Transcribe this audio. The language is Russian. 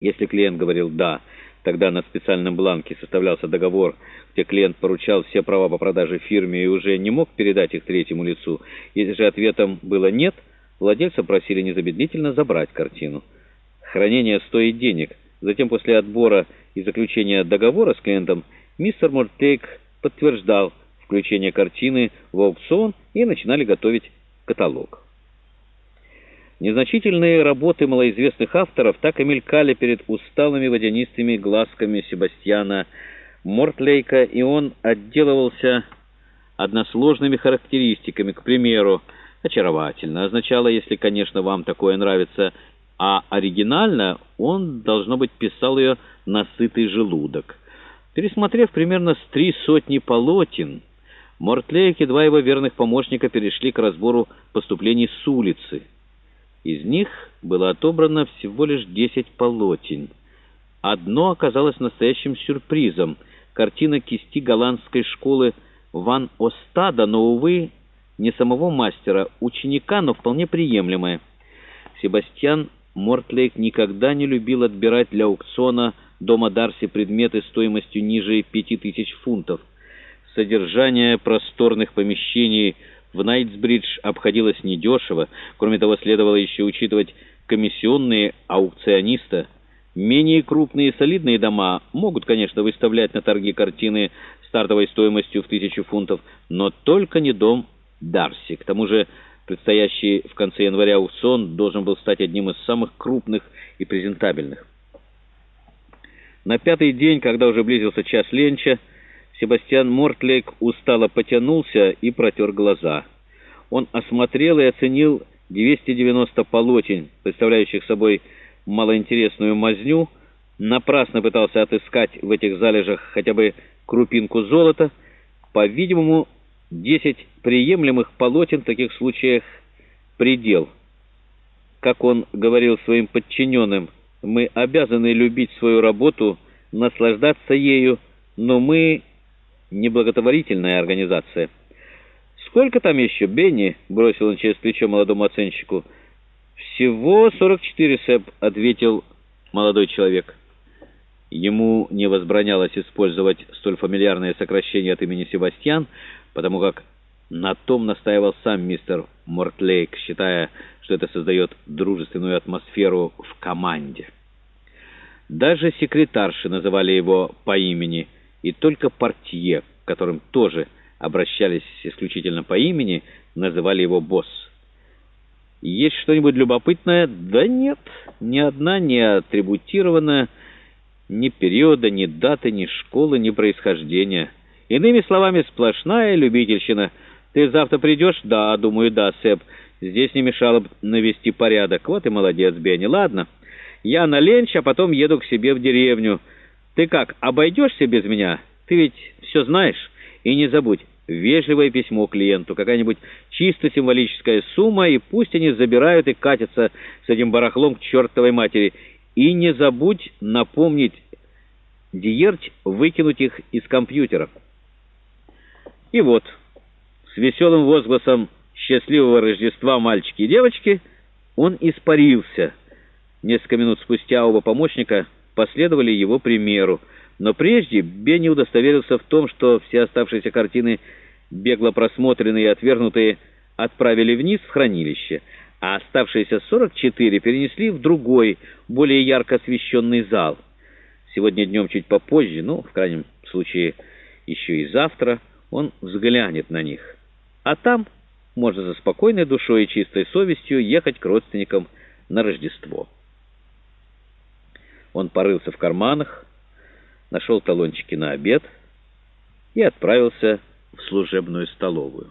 Если клиент говорил «да», тогда на специальном бланке составлялся договор, где клиент поручал все права по продаже фирме и уже не мог передать их третьему лицу. Если же ответом было «нет», владельца просили незамедлительно забрать картину. Хранение стоит денег. Затем после отбора и заключения договора с клиентом мистер Мортлейк подтверждал включение картины в аукцион и начинали готовить каталог. Незначительные работы малоизвестных авторов так и мелькали перед усталыми водянистыми глазками Себастьяна Мортлейка, и он отделывался односложными характеристиками. К примеру, «очаровательно» означало, если, конечно, вам такое нравится, а оригинально он, должно быть, писал ее на сытый желудок. Пересмотрев примерно с три сотни полотен, Мортлейк и два его верных помощника перешли к разбору поступлений с улицы. Из них было отобрано всего лишь 10 полотен. Одно оказалось настоящим сюрпризом. Картина кисти голландской школы Ван Остада, но, увы, не самого мастера, ученика, но вполне приемлемая. Себастьян Мортлейк никогда не любил отбирать для аукциона дома Дарси предметы стоимостью ниже 5000 фунтов. Содержание просторных помещений – в Найтсбридж обходилось недешево. Кроме того, следовало еще учитывать комиссионные аукциониста. Менее крупные солидные дома могут, конечно, выставлять на торги картины стартовой стоимостью в тысячу фунтов, но только не дом Дарси. К тому же предстоящий в конце января аукцион должен был стать одним из самых крупных и презентабельных. На пятый день, когда уже близился час ленча, Себастьян Мортлейк устало потянулся и протер глаза. Он осмотрел и оценил 290 полотен, представляющих собой малоинтересную мазню, напрасно пытался отыскать в этих залежах хотя бы крупинку золота. По-видимому, 10 приемлемых полотен в таких случаях предел. Как он говорил своим подчиненным, мы обязаны любить свою работу, наслаждаться ею, но мы неблаготворительная организация. «Сколько там еще, Бенни?» — бросил он через плечо молодому оценщику. «Всего 44, Сэп», — ответил молодой человек. Ему не возбранялось использовать столь фамильярное сокращение от имени Себастьян, потому как на том настаивал сам мистер Мортлейк, считая, что это создает дружественную атмосферу в команде. Даже секретарши называли его по имени – и только портье, к которым тоже обращались исключительно по имени, называли его босс. Есть что-нибудь любопытное? Да нет, ни одна не атрибутированная, ни периода, ни даты, ни школы, ни происхождения. Иными словами, сплошная любительщина. Ты завтра придешь? Да, думаю, да, Сэп. Здесь не мешало бы навести порядок. Вот и молодец, Бенни. Ладно, я на ленч, а потом еду к себе в деревню. Ты как, обойдешься без меня? Ты ведь все знаешь. И не забудь, вежливое письмо клиенту, какая-нибудь чисто символическая сумма, и пусть они забирают и катятся с этим барахлом к чертовой матери. И не забудь напомнить Диерть выкинуть их из компьютера. И вот, с веселым возгласом «Счастливого Рождества, мальчики и девочки!» он испарился. Несколько минут спустя оба помощника последовали его примеру. Но прежде Бенни удостоверился в том, что все оставшиеся картины, бегло просмотренные и отвергнутые, отправили вниз в хранилище, а оставшиеся 44 перенесли в другой, более ярко освещенный зал. Сегодня днем чуть попозже, ну, в крайнем случае, еще и завтра, он взглянет на них. А там можно за спокойной душой и чистой совестью ехать к родственникам на Рождество. Он порылся в карманах, нашел талончики на обед и отправился в служебную столовую.